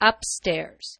upstairs.